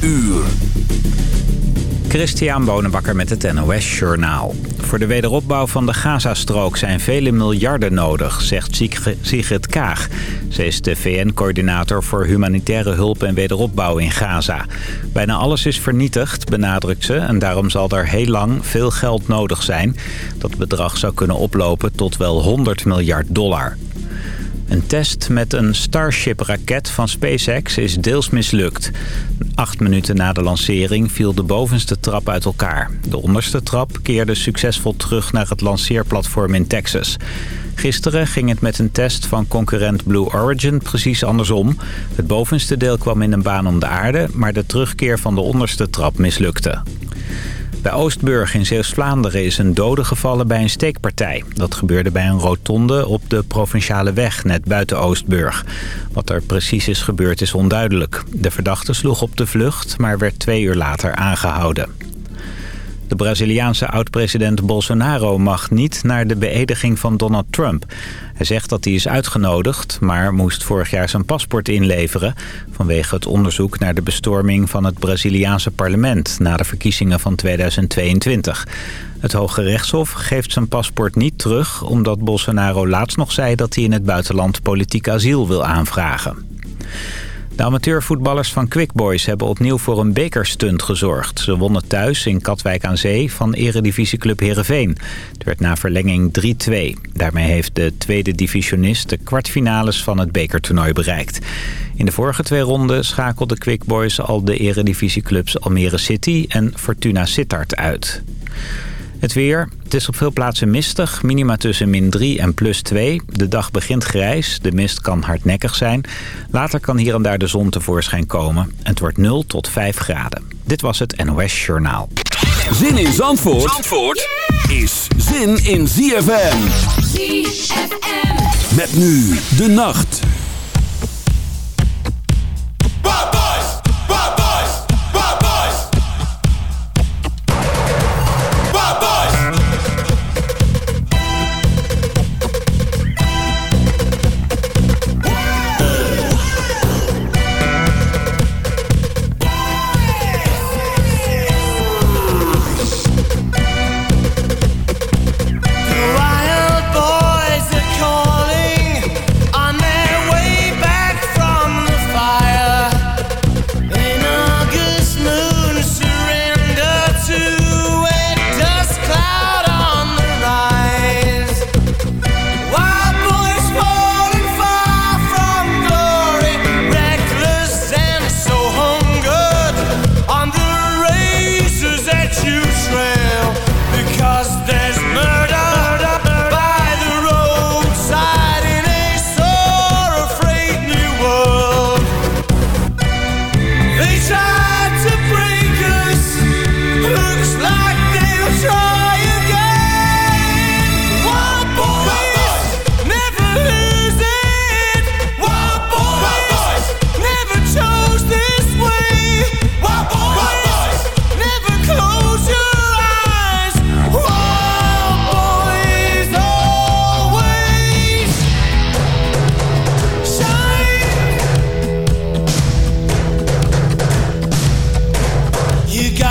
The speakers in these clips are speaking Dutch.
uur. Christian Bonenbakker met het NOS Journaal. Voor de wederopbouw van de Gazastrook zijn vele miljarden nodig, zegt Sigrid Kaag. Ze is de VN-coördinator voor humanitaire hulp en wederopbouw in Gaza. Bijna alles is vernietigd, benadrukt ze, en daarom zal er heel lang veel geld nodig zijn. Dat bedrag zou kunnen oplopen tot wel 100 miljard dollar. Een test met een Starship-raket van SpaceX is deels mislukt. Acht minuten na de lancering viel de bovenste trap uit elkaar. De onderste trap keerde succesvol terug naar het lanceerplatform in Texas. Gisteren ging het met een test van concurrent Blue Origin precies andersom. Het bovenste deel kwam in een baan om de aarde, maar de terugkeer van de onderste trap mislukte. Bij Oostburg in Zeeuws-Vlaanderen is een dode gevallen bij een steekpartij. Dat gebeurde bij een rotonde op de provinciale weg, net buiten Oostburg. Wat er precies is gebeurd is onduidelijk. De verdachte sloeg op de vlucht, maar werd twee uur later aangehouden. De Braziliaanse oud-president Bolsonaro mag niet naar de beëdiging van Donald Trump. Hij zegt dat hij is uitgenodigd, maar moest vorig jaar zijn paspoort inleveren... vanwege het onderzoek naar de bestorming van het Braziliaanse parlement... na de verkiezingen van 2022. Het Hoge Rechtshof geeft zijn paspoort niet terug... omdat Bolsonaro laatst nog zei dat hij in het buitenland politiek asiel wil aanvragen. De amateurvoetballers van Quick Boys hebben opnieuw voor een bekerstunt gezorgd. Ze wonnen thuis in Katwijk aan Zee van eredivisieclub Heerenveen. Het werd na verlenging 3-2. Daarmee heeft de tweede divisionist de kwartfinales van het bekertoernooi bereikt. In de vorige twee ronden schakelden Quick Boys al de eredivisieclubs Almere City en Fortuna Sittard uit. Het weer. Het is op veel plaatsen mistig. Minima tussen min 3 en plus 2. De dag begint grijs. De mist kan hardnekkig zijn. Later kan hier en daar de zon tevoorschijn komen. En het wordt 0 tot 5 graden. Dit was het NOS Journaal. Zin in Zandvoort, Zandvoort is zin in ZFM. ZFM. Met nu de nacht.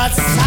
outside.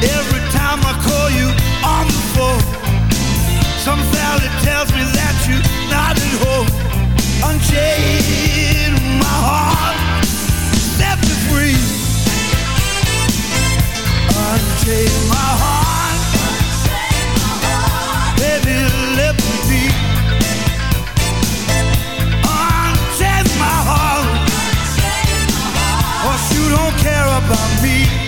Every time I call you on the phone Some valley tells me that you're not Unchain my heart Set me free. Unchain my heart Baby, me Unchain my you don't care about me.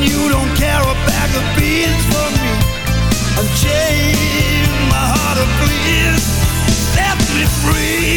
you don't care a bag of beans for me. I'm chained, my heart of me free.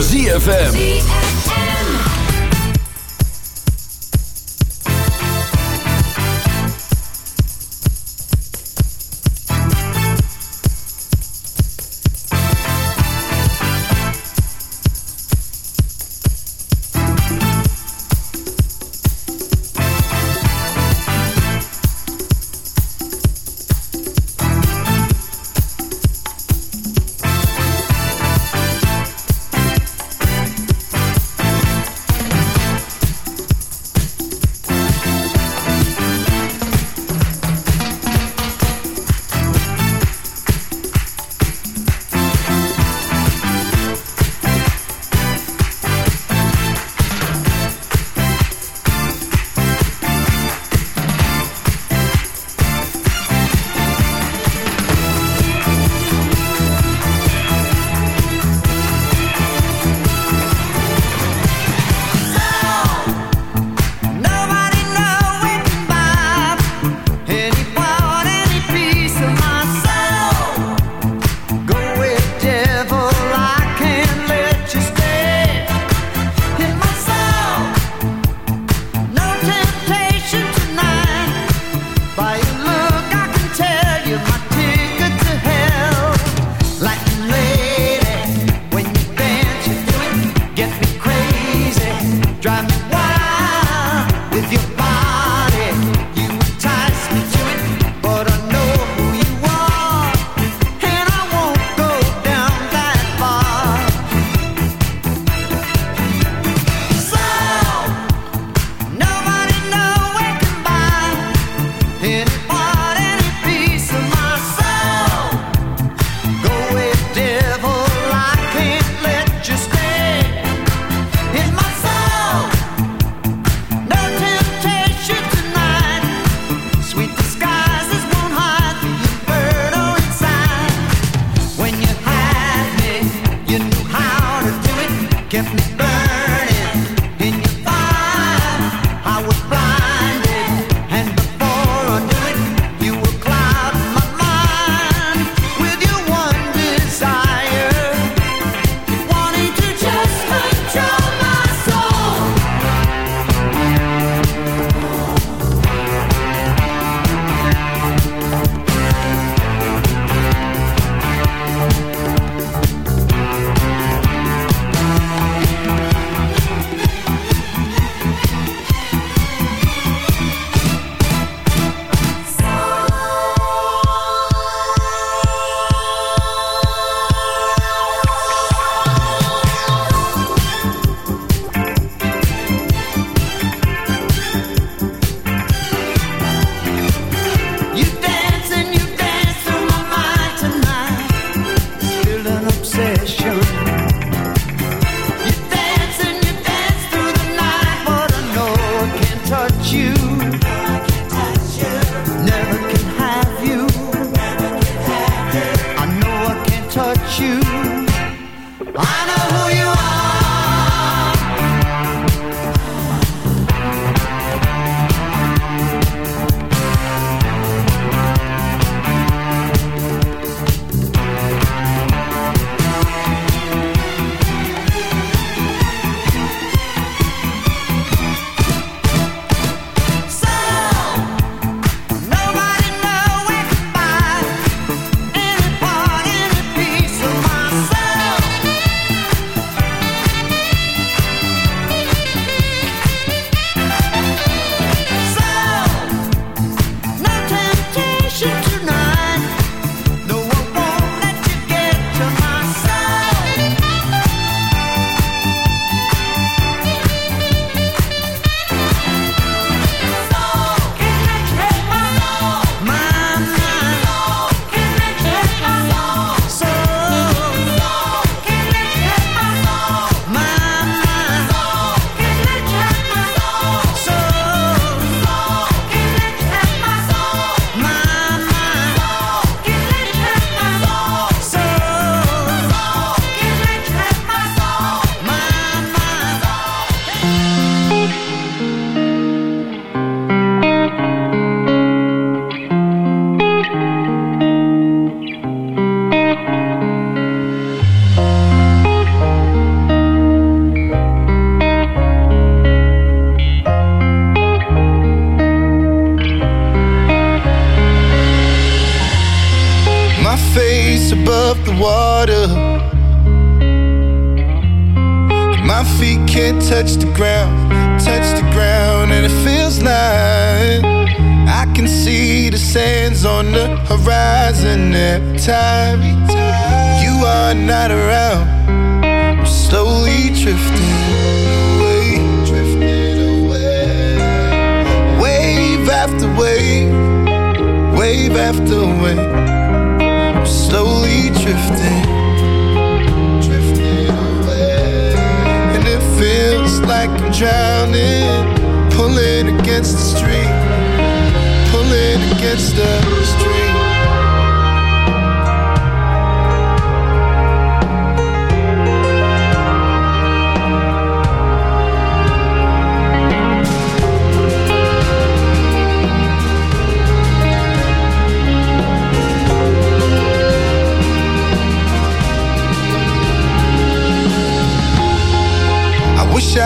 ZFM. Wave after wave. I'm slowly drifting, drifting away, and it feels like I'm drowning, pulling against the stream, pulling against the stream.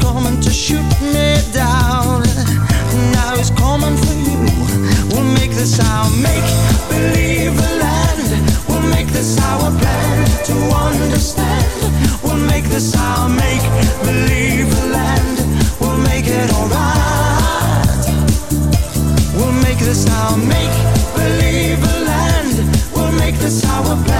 Coming to shoot me down. Now he's coming for you. We'll make this our make believe land. We'll make this our plan to understand. We'll make this our make believe land. We'll make it alright. We'll make this our make believe land. We'll make this our plan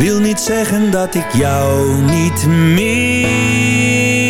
Wil niet zeggen dat ik jou niet meer